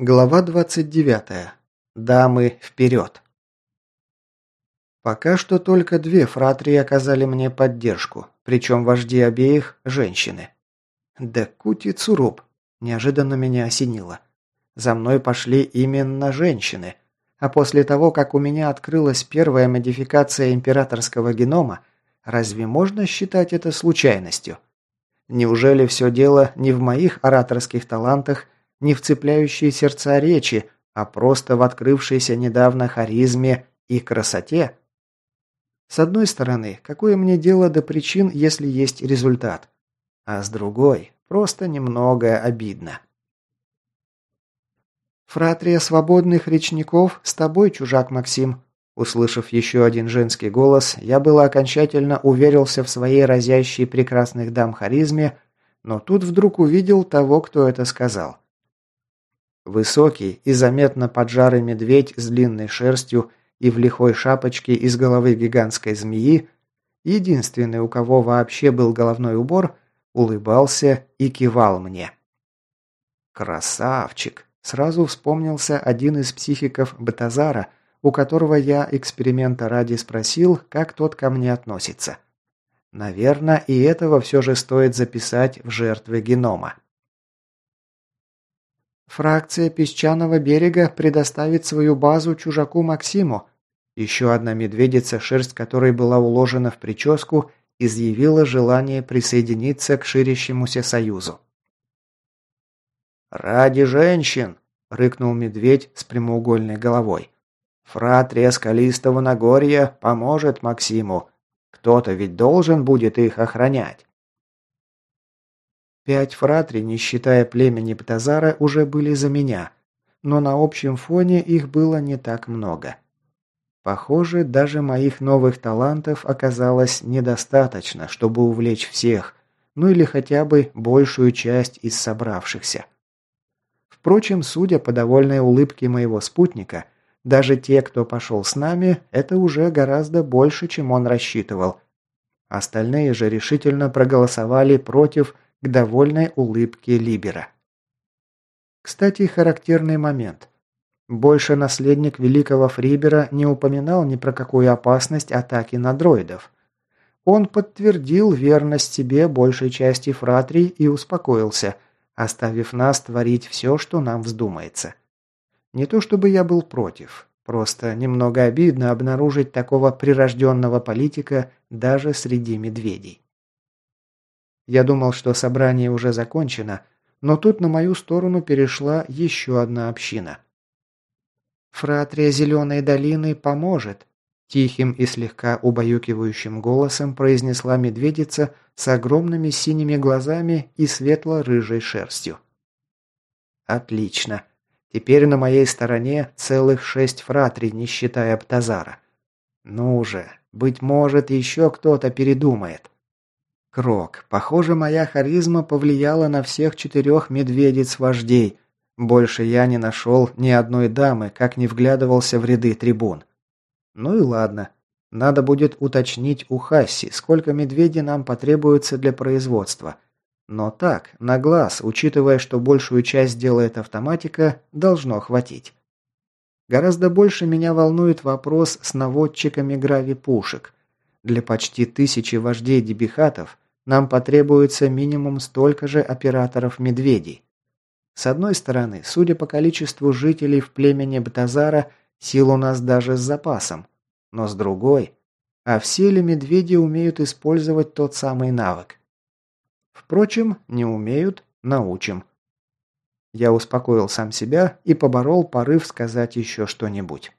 Глава 29. Дамы вперед. Пока что только две фратрии оказали мне поддержку, причем вожди обеих – женщины. Да кути цуруб, неожиданно меня осенило. За мной пошли именно женщины, а после того, как у меня открылась первая модификация императорского генома, разве можно считать это случайностью? Неужели все дело не в моих ораторских талантах – не в цепляющей сердца речи, а просто в открывшейся недавно харизме и красоте? С одной стороны, какое мне дело до причин, если есть результат? А с другой, просто немного обидно. «Фратрия свободных речников, с тобой, чужак Максим», Услышав еще один женский голос, я было окончательно уверился в своей разящей прекрасных дам харизме, но тут вдруг увидел того, кто это сказал. Высокий и заметно поджарый медведь с длинной шерстью и в лихой шапочке из головы гигантской змеи, единственный, у кого вообще был головной убор, улыбался и кивал мне. «Красавчик!» Сразу вспомнился один из психиков Батазара, у которого я эксперимента ради спросил, как тот ко мне относится. Наверное, и этого все же стоит записать в жертвы генома. Фракция песчаного берега предоставит свою базу чужаку Максиму. Еще одна медведица, шерсть которой была уложена в прическу, изъявила желание присоединиться к ширящемуся союзу. «Ради женщин!» – рыкнул медведь с прямоугольной головой. «Фратрия Скалистого Нагорья поможет Максиму. Кто-то ведь должен будет их охранять». Пять фратри, не считая племени Птазара, уже были за меня, но на общем фоне их было не так много. Похоже, даже моих новых талантов оказалось недостаточно, чтобы увлечь всех, ну или хотя бы большую часть из собравшихся. Впрочем, судя по довольной улыбке моего спутника, даже те, кто пошел с нами, это уже гораздо больше, чем он рассчитывал. Остальные же решительно проголосовали против к довольной улыбке Либера. Кстати, характерный момент. Больше наследник великого Фрибера не упоминал ни про какую опасность атаки на дроидов. Он подтвердил верность себе большей части фратрий и успокоился, оставив нас творить все, что нам вздумается. Не то чтобы я был против, просто немного обидно обнаружить такого прирожденного политика даже среди медведей. Я думал, что собрание уже закончено, но тут на мою сторону перешла еще одна община. «Фратрия Зеленой долины поможет», – тихим и слегка убаюкивающим голосом произнесла медведица с огромными синими глазами и светло-рыжей шерстью. «Отлично. Теперь на моей стороне целых шесть фратрий, не считая Птазара. Ну же, быть может, еще кто-то передумает». Крок. Похоже, моя харизма повлияла на всех четырех медведиц-вождей. Больше я не нашел ни одной дамы, как не вглядывался в ряды трибун. Ну и ладно. Надо будет уточнить у Хасси, сколько медведей нам потребуется для производства. Но так, на глаз, учитывая, что большую часть делает автоматика, должно хватить. Гораздо больше меня волнует вопрос с наводчиками грави-пушек. Для почти тысячи вождей дебихатов нам потребуется минимум столько же операторов-медведей. С одной стороны, судя по количеству жителей в племени Бтазара, сил у нас даже с запасом. Но с другой, а все ли медведи умеют использовать тот самый навык? Впрочем, не умеют – научим. Я успокоил сам себя и поборол порыв сказать еще что-нибудь.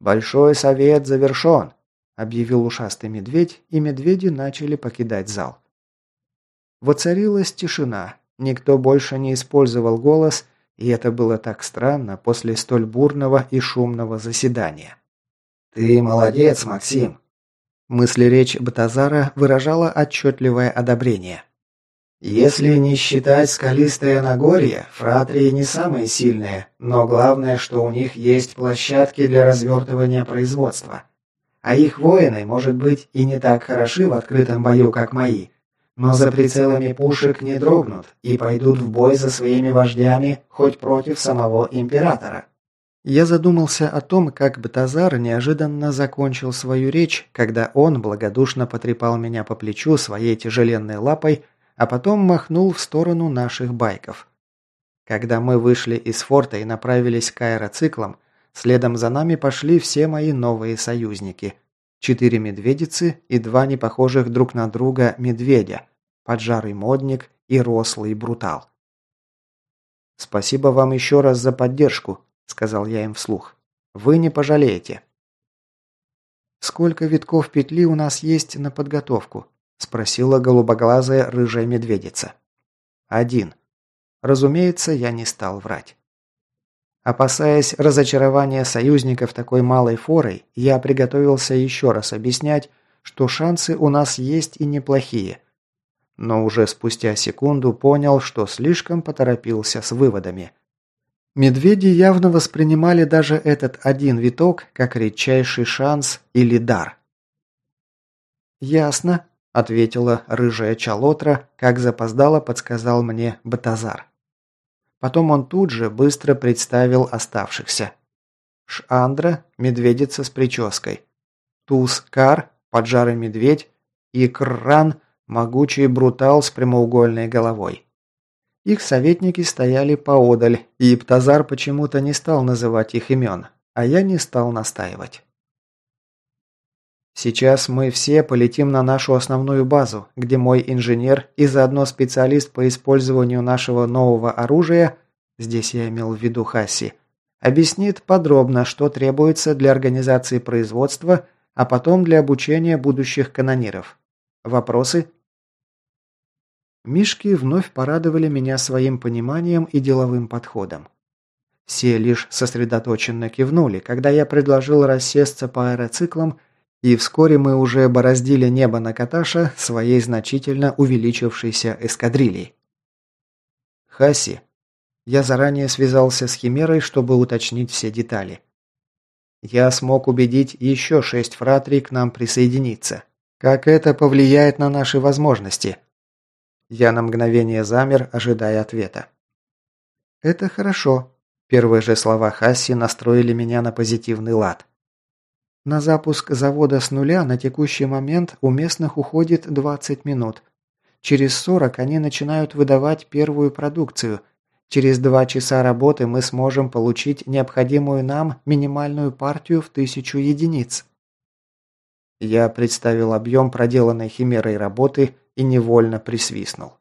«Большой совет завершен объявил ушастый медведь, и медведи начали покидать зал. Воцарилась тишина. Никто больше не использовал голос, и это было так странно после столь бурного и шумного заседания. «Ты молодец, Максим!» Мысли-речь Батазара выражала отчетливое одобрение. «Если не считать скалистое Нагорье, фратрии не самые сильные, но главное, что у них есть площадки для развертывания производства. А их воины, может быть, и не так хороши в открытом бою, как мои, но за прицелами пушек не дрогнут и пойдут в бой за своими вождями, хоть против самого императора. Я задумался о том, как Батазар неожиданно закончил свою речь, когда он благодушно потрепал меня по плечу своей тяжеленной лапой, а потом махнул в сторону наших байков. Когда мы вышли из форта и направились к аэроциклам, следом за нами пошли все мои новые союзники. Четыре медведицы и два непохожих друг на друга медведя, поджарый модник и рослый брутал. «Спасибо вам еще раз за поддержку», – сказал я им вслух. «Вы не пожалеете». «Сколько витков петли у нас есть на подготовку?» – спросила голубоглазая рыжая медведица. «Один». Разумеется, я не стал врать. Опасаясь разочарования союзников такой малой форой, я приготовился еще раз объяснять, что шансы у нас есть и неплохие. Но уже спустя секунду понял, что слишком поторопился с выводами – Медведи явно воспринимали даже этот один виток как редчайший шанс или дар. «Ясно», – ответила рыжая чалотра, как запоздало подсказал мне Батазар. Потом он тут же быстро представил оставшихся. Шандра – медведица с прической. Туз-кар – поджарый медведь. И Крран – могучий брутал с прямоугольной головой. Их советники стояли поодаль, и Птазар почему-то не стал называть их имен, а я не стал настаивать. Сейчас мы все полетим на нашу основную базу, где мой инженер и заодно специалист по использованию нашего нового оружия, здесь я имел в виду Хасси, объяснит подробно, что требуется для организации производства, а потом для обучения будущих канониров. Вопросы? Мишки вновь порадовали меня своим пониманием и деловым подходом. Все лишь сосредоточенно кивнули, когда я предложил рассесться по аэроциклам, и вскоре мы уже бороздили небо на Каташа своей значительно увеличившейся эскадрильей. Хаси. Я заранее связался с Химерой, чтобы уточнить все детали. Я смог убедить еще шесть фратрий к нам присоединиться. Как это повлияет на наши возможности? Я на мгновение замер, ожидая ответа. «Это хорошо». Первые же слова Хасси настроили меня на позитивный лад. На запуск завода с нуля на текущий момент у местных уходит 20 минут. Через 40 они начинают выдавать первую продукцию. Через два часа работы мы сможем получить необходимую нам минимальную партию в тысячу единиц. Я представил объем проделанной химерой работы и невольно присвистнул.